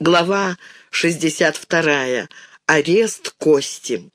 Глава 62. Арест Кости.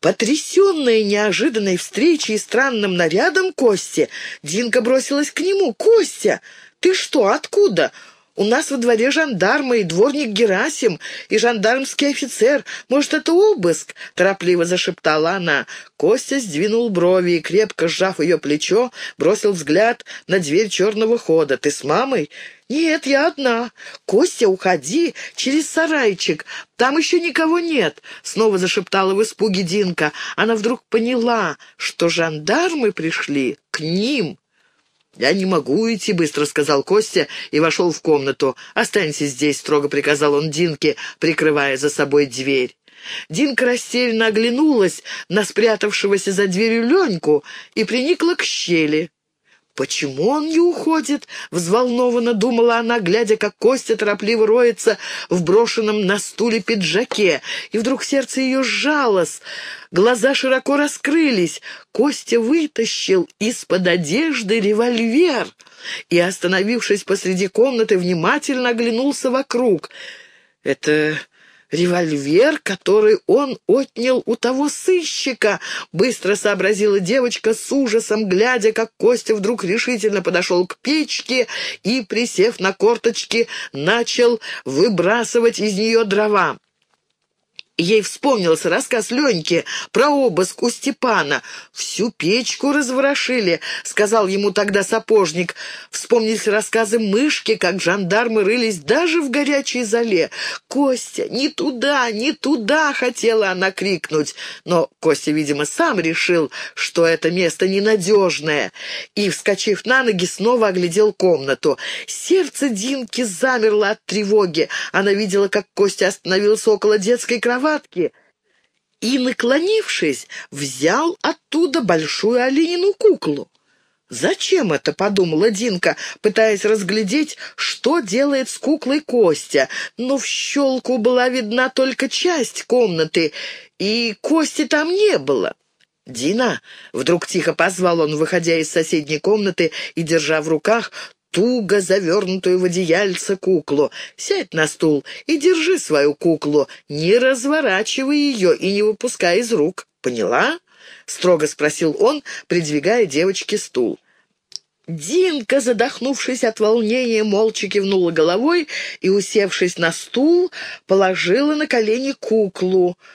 Потрясенная неожиданной встречей и странным нарядом Кости, Динка бросилась к нему. «Костя, ты что, откуда? У нас во дворе жандармы и дворник Герасим, и жандармский офицер. Может, это обыск?» — торопливо зашептала она. Костя сдвинул брови и, крепко сжав ее плечо, бросил взгляд на дверь черного хода. «Ты с мамой?» «Нет, я одна. Костя, уходи через сарайчик. Там еще никого нет», — снова зашептала в испуге Динка. Она вдруг поняла, что жандармы пришли к ним. «Я не могу уйти», — быстро сказал Костя и вошел в комнату. «Останься здесь», — строго приказал он Динке, прикрывая за собой дверь. Динка растерянно оглянулась на спрятавшегося за дверью Леньку и приникла к щели. «Почему он не уходит?» — взволнованно думала она, глядя, как Костя торопливо роется в брошенном на стуле пиджаке. И вдруг сердце ее сжалось, глаза широко раскрылись. Костя вытащил из-под одежды револьвер и, остановившись посреди комнаты, внимательно оглянулся вокруг. «Это револьвер, который он отнял у того сыщика», — быстро сообразила девочка с ужасом, глядя, как Костя вдруг решительно подошел к печке и, присев на корточки, начал выбрасывать из нее дрова. Ей вспомнился рассказ Леньки про обыск у Степана. «Всю печку разворошили», — сказал ему тогда сапожник. Вспомнились рассказы мышки, как жандармы рылись даже в горячей зале. «Костя, не туда, не туда!» — хотела она крикнуть. Но Костя, видимо, сам решил, что это место ненадежное. И, вскочив на ноги, снова оглядел комнату. Сердце Динки замерло от тревоги. Она видела, как Костя остановился около детской кровати, кроватки и, наклонившись, взял оттуда большую оленину куклу. «Зачем это?» — подумала Динка, пытаясь разглядеть, что делает с куклой Костя. Но в щелку была видна только часть комнаты, и Кости там не было. «Дина!» — вдруг тихо позвал он, выходя из соседней комнаты и держа в руках туго завернутую в одеяльце куклу. Сядь на стул и держи свою куклу, не разворачивай ее и не выпускай из рук. Поняла?» — строго спросил он, придвигая девочке стул. Динка, задохнувшись от волнения, молча кивнула головой и, усевшись на стул, положила на колени куклу —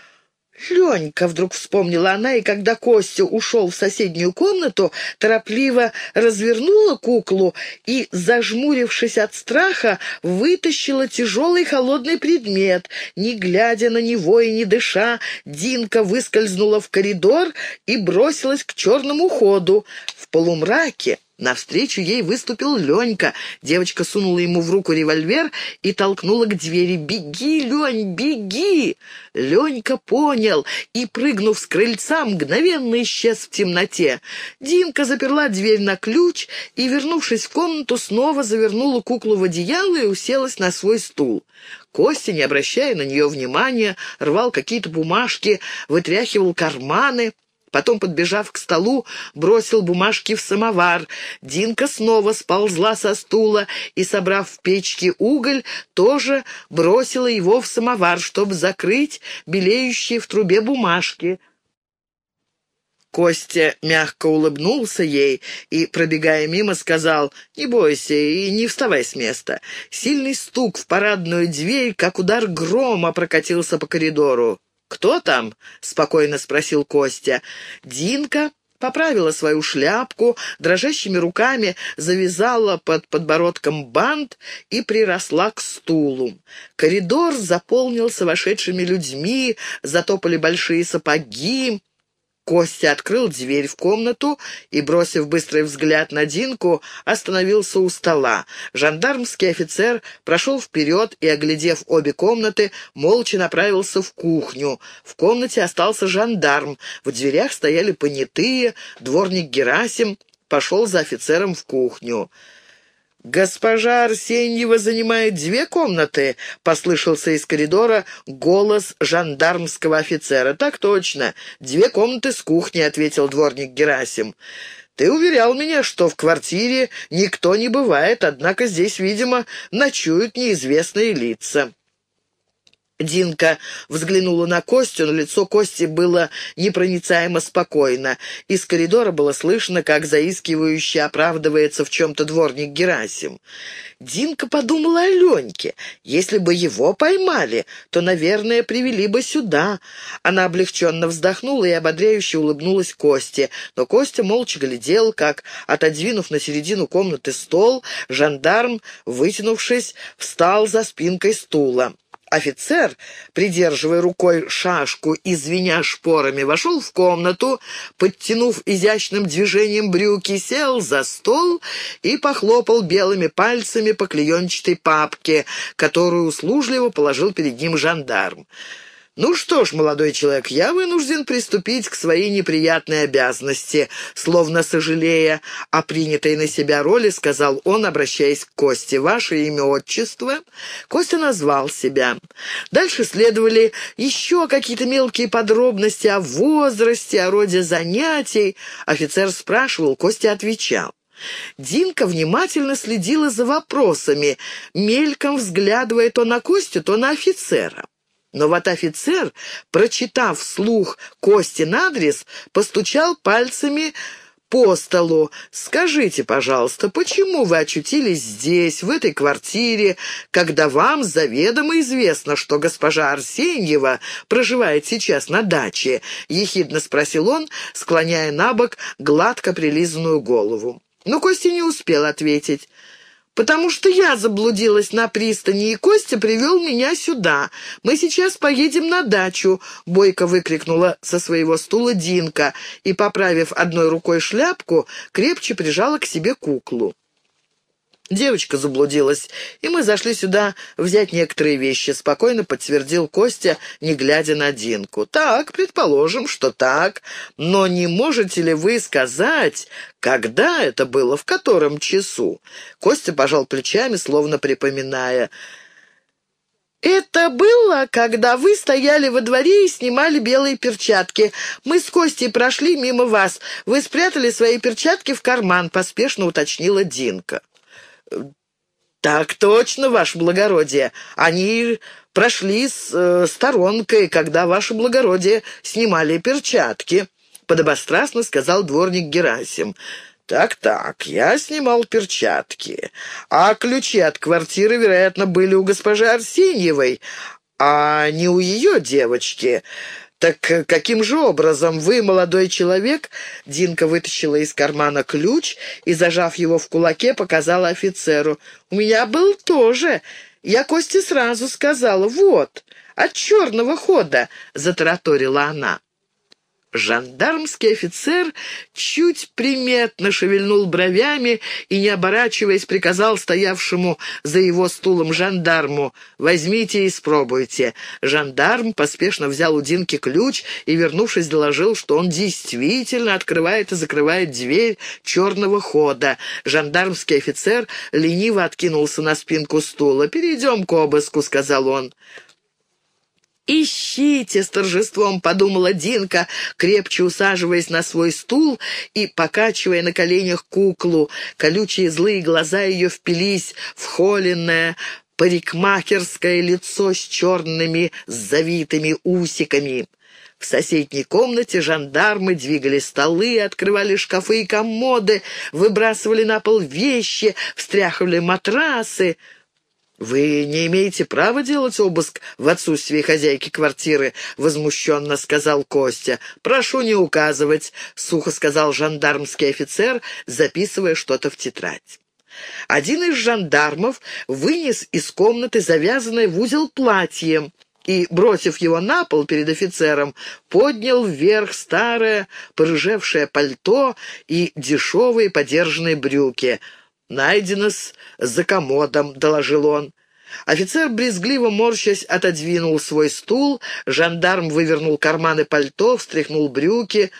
«Ленька!» — вдруг вспомнила она, и когда Костя ушел в соседнюю комнату, торопливо развернула куклу и, зажмурившись от страха, вытащила тяжелый холодный предмет. Не глядя на него и не дыша, Динка выскользнула в коридор и бросилась к черному ходу. В полумраке Навстречу ей выступил Ленька. Девочка сунула ему в руку револьвер и толкнула к двери. «Беги, Лень, беги!» Ленька понял и, прыгнув с крыльца, мгновенно исчез в темноте. Динка заперла дверь на ключ и, вернувшись в комнату, снова завернула куклу в одеяло и уселась на свой стул. Костя, не обращая на нее внимания, рвал какие-то бумажки, вытряхивал карманы. Потом, подбежав к столу, бросил бумажки в самовар. Динка снова сползла со стула и, собрав в печке уголь, тоже бросила его в самовар, чтобы закрыть белеющие в трубе бумажки. Костя мягко улыбнулся ей и, пробегая мимо, сказал «Не бойся и не вставай с места». Сильный стук в парадную дверь, как удар грома, прокатился по коридору. «Кто там?» — спокойно спросил Костя. «Динка». Поправила свою шляпку, дрожащими руками завязала под подбородком бант и приросла к стулу. Коридор заполнился вошедшими людьми, затопали большие сапоги. Костя открыл дверь в комнату и, бросив быстрый взгляд на Динку, остановился у стола. Жандармский офицер прошел вперед и, оглядев обе комнаты, молча направился в кухню. В комнате остался жандарм. В дверях стояли понятые, дворник Герасим пошел за офицером в кухню. «Госпожа Арсеньева занимает две комнаты», — послышался из коридора голос жандармского офицера. «Так точно. Две комнаты с кухней», — ответил дворник Герасим. Ты уверял меня, что в квартире никто не бывает, однако здесь, видимо, ночуют неизвестные лица». Динка взглянула на Костю, но лицо Кости было непроницаемо спокойно. Из коридора было слышно, как заискивающе оправдывается в чем-то дворник Герасим. Динка подумала о Леньке. Если бы его поймали, то, наверное, привели бы сюда. Она облегченно вздохнула и ободряюще улыбнулась Косте. Но Костя молча глядел, как, отодвинув на середину комнаты стол, жандарм, вытянувшись, встал за спинкой стула. Офицер, придерживая рукой шашку и звеня шпорами, вошел в комнату, подтянув изящным движением брюки, сел за стол и похлопал белыми пальцами по клеенчатой папке, которую услужливо положил перед ним жандарм. «Ну что ж, молодой человек, я вынужден приступить к своей неприятной обязанности», словно сожалея о принятой на себя роли, сказал он, обращаясь к Косте. «Ваше имя, отчество?» Костя назвал себя. Дальше следовали еще какие-то мелкие подробности о возрасте, о роде занятий. Офицер спрашивал, Костя отвечал. Динка внимательно следила за вопросами, мельком взглядывая то на Костю, то на офицера. Но вот офицер, прочитав вслух Костин адрес, постучал пальцами по столу. «Скажите, пожалуйста, почему вы очутились здесь, в этой квартире, когда вам заведомо известно, что госпожа Арсеньева проживает сейчас на даче?» — ехидно спросил он, склоняя на бок гладко прилизанную голову. Но Костя не успел ответить потому что я заблудилась на пристани, и Костя привел меня сюда. Мы сейчас поедем на дачу», — бойко выкрикнула со своего стула Динка и, поправив одной рукой шляпку, крепче прижала к себе куклу. Девочка заблудилась, и мы зашли сюда взять некоторые вещи», — спокойно подтвердил Костя, не глядя на Динку. «Так, предположим, что так. Но не можете ли вы сказать, когда это было, в котором часу?» Костя пожал плечами, словно припоминая. «Это было, когда вы стояли во дворе и снимали белые перчатки. Мы с Костей прошли мимо вас. Вы спрятали свои перчатки в карман», — поспешно уточнила Динка. «Так точно, ваше благородие. Они прошли с э, сторонкой, когда ваше благородие снимали перчатки», — подобострастно сказал дворник Герасим. «Так-так, я снимал перчатки, а ключи от квартиры, вероятно, были у госпожи Арсеньевой, а не у ее девочки». «Так э, каким же образом вы, молодой человек?» Динка вытащила из кармана ключ и, зажав его в кулаке, показала офицеру. «У меня был тоже. Я Косте сразу сказала. Вот, от черного хода», — затараторила она. Жандармский офицер чуть приметно шевельнул бровями и, не оборачиваясь, приказал стоявшему за его стулом жандарму «Возьмите и испробуйте». Жандарм поспешно взял у Динки ключ и, вернувшись, доложил, что он действительно открывает и закрывает дверь черного хода. Жандармский офицер лениво откинулся на спинку стула. «Перейдем к обыску», — сказал он. «Ищите!» — с торжеством подумала Динка, крепче усаживаясь на свой стул и покачивая на коленях куклу. Колючие злые глаза ее впились в холенное, парикмахерское лицо с черными завитыми усиками. В соседней комнате жандармы двигали столы, открывали шкафы и комоды, выбрасывали на пол вещи, встряхивали матрасы. «Вы не имеете права делать обыск в отсутствии хозяйки квартиры», — возмущенно сказал Костя. «Прошу не указывать», — сухо сказал жандармский офицер, записывая что-то в тетрадь. Один из жандармов вынес из комнаты завязанное в узел платье и, бросив его на пол перед офицером, поднял вверх старое, порыжевшее пальто и дешевые подержанные брюки — «Найдено-с за комодом», — доложил он. Офицер, брезгливо морщась, отодвинул свой стул, жандарм вывернул карманы пальто, встряхнул брюки.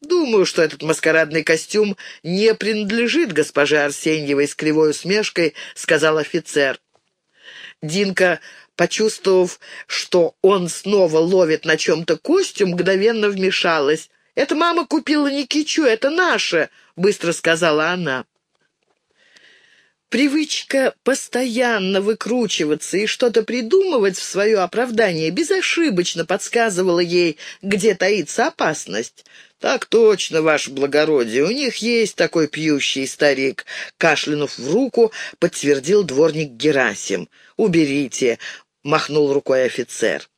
«Думаю, что этот маскарадный костюм не принадлежит госпоже Арсеньевой с кривой усмешкой», — сказал офицер. Динка, почувствовав, что он снова ловит на чем-то Костю, мгновенно вмешалась. «Это мама купила Никичу, это наше», — быстро сказала она. Привычка постоянно выкручиваться и что-то придумывать в свое оправдание безошибочно подсказывала ей, где таится опасность. «Так точно, ваше благородие, у них есть такой пьющий старик», — кашлянув в руку, подтвердил дворник Герасим. «Уберите», — махнул рукой офицер.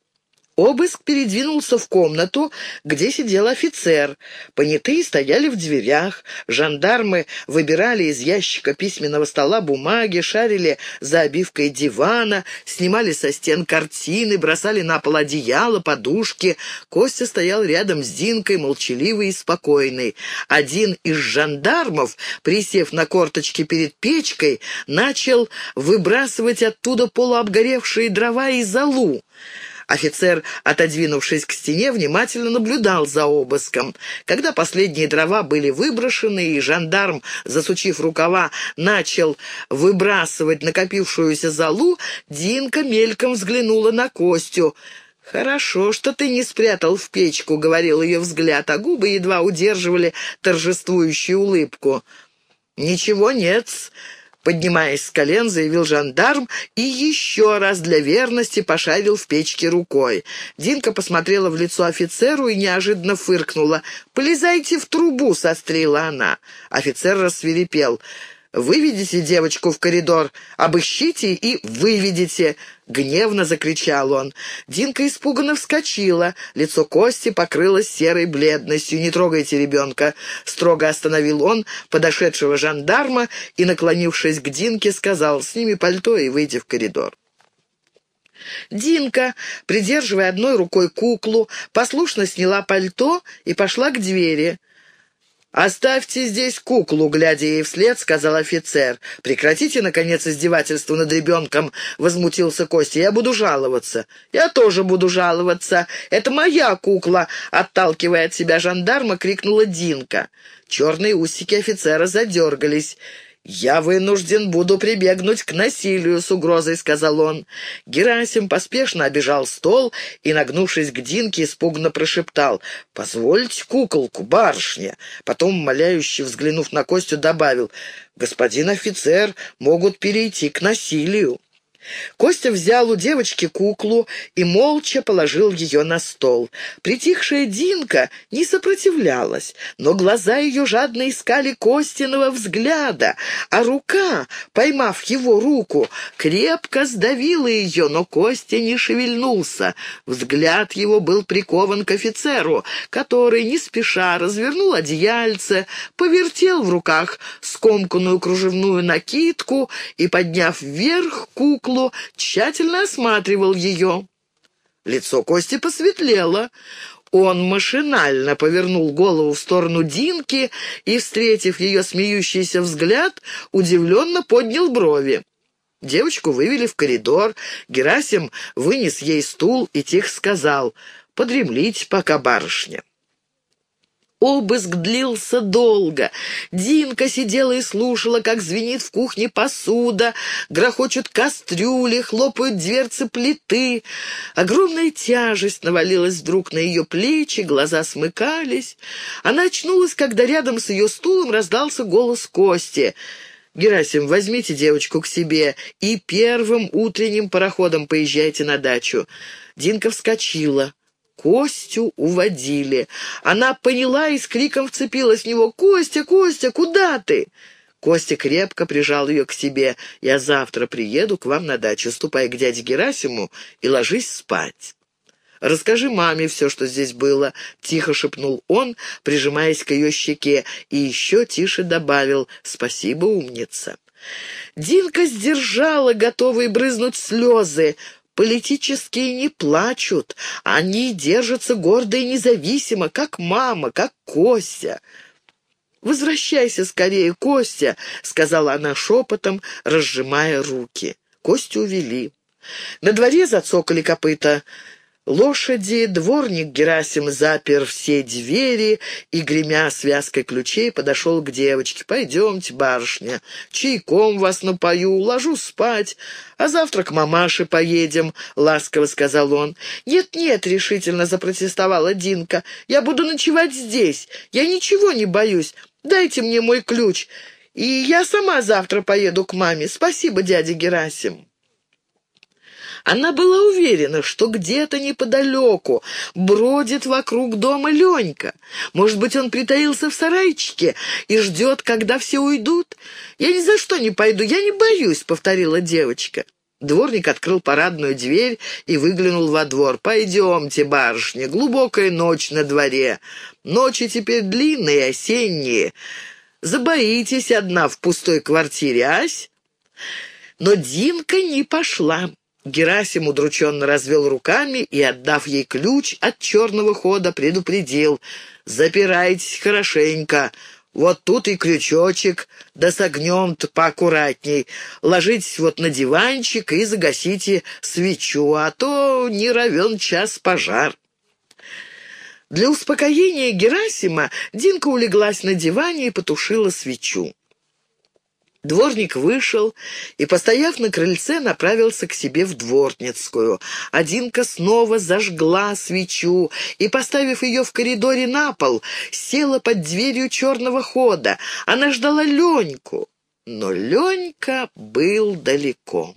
Обыск передвинулся в комнату, где сидел офицер. Понятые стояли в дверях. Жандармы выбирали из ящика письменного стола бумаги, шарили за обивкой дивана, снимали со стен картины, бросали на пол одеяло, подушки. Костя стоял рядом с Динкой, молчаливый и спокойный. Один из жандармов, присев на корточки перед печкой, начал выбрасывать оттуда полуобгоревшие дрова и золу. Офицер, отодвинувшись к стене, внимательно наблюдал за обыском. Когда последние дрова были выброшены, и жандарм, засучив рукава, начал выбрасывать накопившуюся золу, Динка мельком взглянула на Костю. «Хорошо, что ты не спрятал в печку», — говорил ее взгляд, а губы едва удерживали торжествующую улыбку. «Ничего нет Поднимаясь с колен, заявил жандарм и еще раз для верности пошарил в печке рукой. Динка посмотрела в лицо офицеру и неожиданно фыркнула. «Полезайте в трубу!» — сострила она. Офицер рассверепел. «Выведите девочку в коридор, обыщите и выведите!» — гневно закричал он. Динка испуганно вскочила. Лицо Кости покрылось серой бледностью. «Не трогайте ребенка!» — строго остановил он подошедшего жандарма и, наклонившись к Динке, сказал «Сними пальто и выйди в коридор». Динка, придерживая одной рукой куклу, послушно сняла пальто и пошла к двери. «Оставьте здесь куклу», — глядя ей вслед, сказал офицер. «Прекратите, наконец, издевательство над ребенком», — возмутился Костя. «Я буду жаловаться». «Я тоже буду жаловаться. Это моя кукла», — отталкивая от себя жандарма, крикнула Динка. Черные усики офицера задергались. «Я вынужден буду прибегнуть к насилию», — с угрозой сказал он. Герасим поспешно обежал стол и, нагнувшись к Динке, испуганно прошептал «Позвольте куколку, барышня». Потом, моляюще взглянув на Костю, добавил «Господин офицер, могут перейти к насилию». Костя взял у девочки куклу и молча положил ее на стол. Притихшая Динка не сопротивлялась, но глаза ее жадно искали Костиного взгляда, а рука, поймав его руку, крепко сдавила ее, но Костя не шевельнулся. Взгляд его был прикован к офицеру, который не спеша развернул одеяльце, повертел в руках скомканную кружевную накидку и, подняв вверх куклу, стулу, тщательно осматривал ее. Лицо Кости посветлело. Он машинально повернул голову в сторону Динки и, встретив ее смеющийся взгляд, удивленно поднял брови. Девочку вывели в коридор. Герасим вынес ей стул и тихо сказал «Подремлите пока, барышня». Обыск длился долго. Динка сидела и слушала, как звенит в кухне посуда, грохочут кастрюли, хлопают дверцы плиты. Огромная тяжесть навалилась вдруг на ее плечи, глаза смыкались. Она очнулась, когда рядом с ее стулом раздался голос Кости. «Герасим, возьмите девочку к себе и первым утренним пароходом поезжайте на дачу». Динка вскочила. Костю уводили. Она поняла и с криком вцепилась в него. «Костя, Костя, куда ты?» Костя крепко прижал ее к себе. «Я завтра приеду к вам на дачу. Ступай к дяде Герасиму и ложись спать». «Расскажи маме все, что здесь было», — тихо шепнул он, прижимаясь к ее щеке, и еще тише добавил «Спасибо, умница». Динка сдержала, готовые брызнуть слезы. Политические не плачут, они держатся гордо и независимо, как мама, как Костя. «Возвращайся скорее, Костя», — сказала она шепотом, разжимая руки. Костю увели. На дворе зацокали копыта. Лошади, дворник Герасим запер все двери и, гремя связкой ключей, подошел к девочке. «Пойдемте, барышня, чайком вас напою, ложу спать, а завтра к мамаше поедем», — ласково сказал он. «Нет-нет», — решительно запротестовала Динка, — «я буду ночевать здесь, я ничего не боюсь, дайте мне мой ключ, и я сама завтра поеду к маме. Спасибо, дядя Герасим». Она была уверена, что где-то неподалеку бродит вокруг дома Ленька. Может быть, он притаился в сарайчике и ждет, когда все уйдут? «Я ни за что не пойду, я не боюсь», — повторила девочка. Дворник открыл парадную дверь и выглянул во двор. «Пойдемте, барышня, глубокая ночь на дворе. Ночи теперь длинные, осенние. Забоитесь одна в пустой квартире, ась?» Но Динка не пошла. Герасим удрученно развел руками и, отдав ей ключ от черного хода, предупредил. «Запирайтесь хорошенько. Вот тут и крючочек, да с огнем-то поаккуратней. Ложитесь вот на диванчик и загасите свечу, а то не равен час пожар». Для успокоения Герасима Динка улеглась на диване и потушила свечу. Дворник вышел и, постояв на крыльце, направился к себе в дворницкую. Одинка снова зажгла свечу и, поставив ее в коридоре на пол, села под дверью черного хода. Она ждала Леньку, но Ленька был далеко.